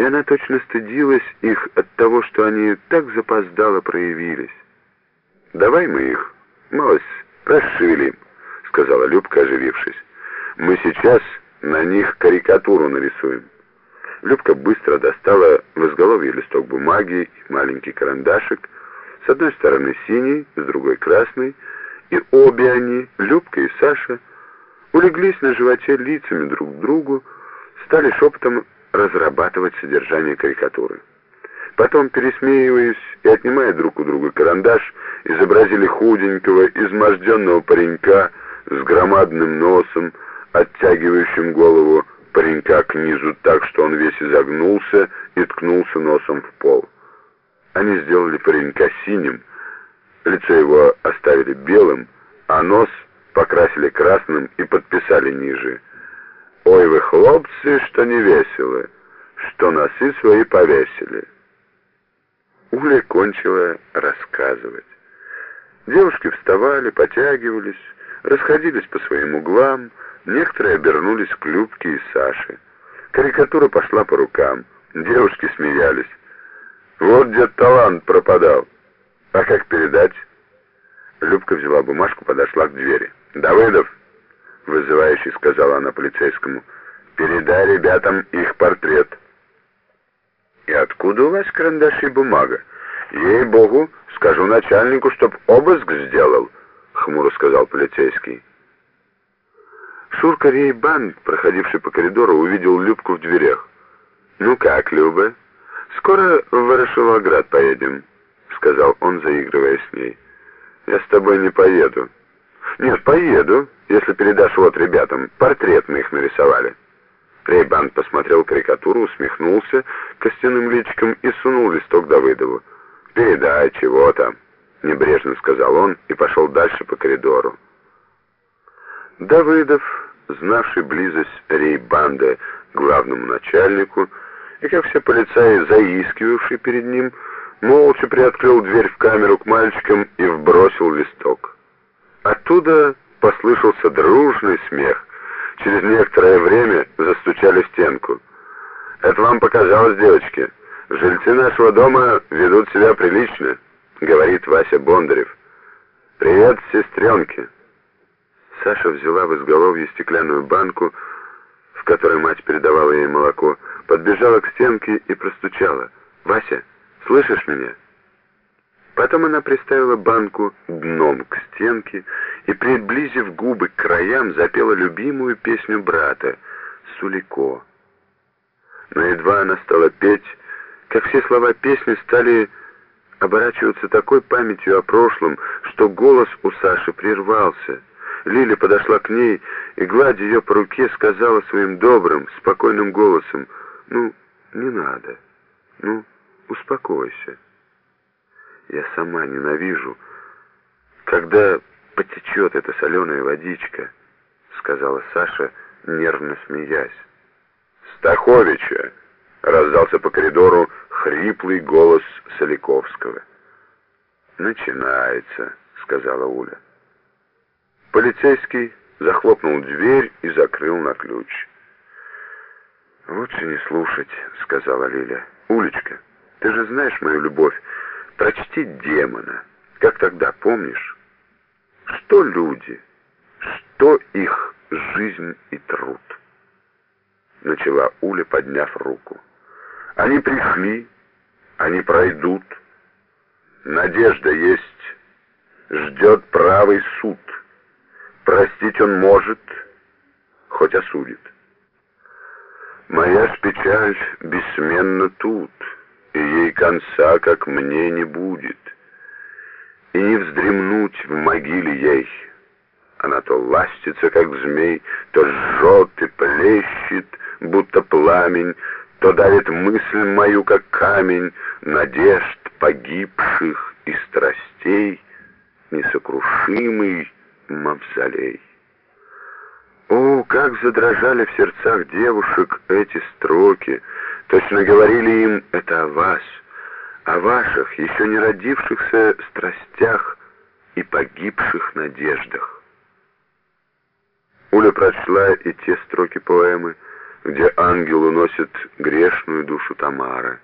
и она точно стыдилась их от того, что они так запоздало проявились. «Давай мы их, малость, расшевелим», — сказала Любка, оживившись. «Мы сейчас на них карикатуру нарисуем». Любка быстро достала в изголовье листок бумаги и маленький карандашик, с одной стороны синий, с другой красный, и обе они, Любка и Саша, улеглись на животе лицами друг к другу, стали шепотом разрабатывать содержание карикатуры. Потом, пересмеиваясь и отнимая друг у друга карандаш, изобразили худенького, изможденного паренька с громадным носом, оттягивающим голову паренька к низу так, что он весь изогнулся и ткнулся носом в пол. Они сделали паренька синим, лицо его оставили белым, а нос покрасили красным и подписали ниже. «Ой вы, хлопцы, что не весело, что носы свои повесили». Уля кончила рассказывать. Девушки вставали, потягивались, расходились по своим углам, некоторые обернулись к Любке и Саше. Карикатура пошла по рукам, девушки смеялись. Вот где талант пропадал. А как передать? Любка взяла бумажку, подошла к двери. «Давыдов!» — вызывающе сказала она полицейскому. «Передай ребятам их портрет». «И откуда у вас карандаш и бумага?» «Ей-богу, скажу начальнику, чтоб обыск сделал», — хмуро сказал полицейский. Шурка Рейбан, проходивший по коридору, увидел Любку в дверях. «Ну как, Люба, скоро в Ворошиловград поедем», — сказал он, заигрывая с ней. «Я с тобой не поеду». «Нет, поеду, если передашь вот ребятам. Портрет мы их нарисовали». Рейбан посмотрел карикатуру, усмехнулся костяным личиком и сунул листок Давыдову. «Передай, чего там», — небрежно сказал он и пошел дальше по коридору. Давыдов, знавший близость рейбанда к главному начальнику, и, как все полицаи, заискивавший перед ним, молча приоткрыл дверь в камеру к мальчикам и вбросил листок. Оттуда послышался дружный смех. Через некоторое время застучали в стенку. «Это вам показалось, девочки. Жильцы нашего дома ведут себя прилично», — говорит Вася Бондарев. «Привет, сестренки». Саша взяла в изголовье стеклянную банку, в которой мать передавала ей молоко, подбежала к стенке и простучала. «Вася, слышишь меня?» Потом она приставила банку дном к стенке и, приблизив губы к краям, запела любимую песню брата «Сулико». Но едва она стала петь, как все слова песни стали оборачиваться такой памятью о прошлом, что голос у Саши прервался. Лиля подошла к ней и, гладя ее по руке, сказала своим добрым, спокойным голосом, «Ну, не надо, ну, успокойся». Я сама ненавижу, когда потечет эта соленая водичка, сказала Саша, нервно смеясь. Стаховича! раздался по коридору хриплый голос Соликовского. «Начинается», — сказала Уля. Полицейский захлопнул дверь и закрыл на ключ. «Лучше не слушать», — сказала Лиля. «Улечка, ты же знаешь мою любовь Прочти демона, как тогда, помнишь? Что люди, что их жизнь и труд? Начала Уля, подняв руку. Они пришли, они пройдут. Надежда есть, ждет правый суд. Простить он может, хоть осудит. Моя ж печаль бессменно тут — и ей конца, как мне, не будет. И не вздремнуть в могиле ей. Она то ластится, как змей, то жжет и плещет, будто пламень, то давит мысль мою, как камень, надежд погибших и страстей, несокрушимый мавзолей. О, как задрожали в сердцах девушек эти строки, Точно говорили им это о вас, о ваших, еще не родившихся страстях и погибших надеждах. Уля прочла и те строки поэмы, где ангел уносит грешную душу Тамара.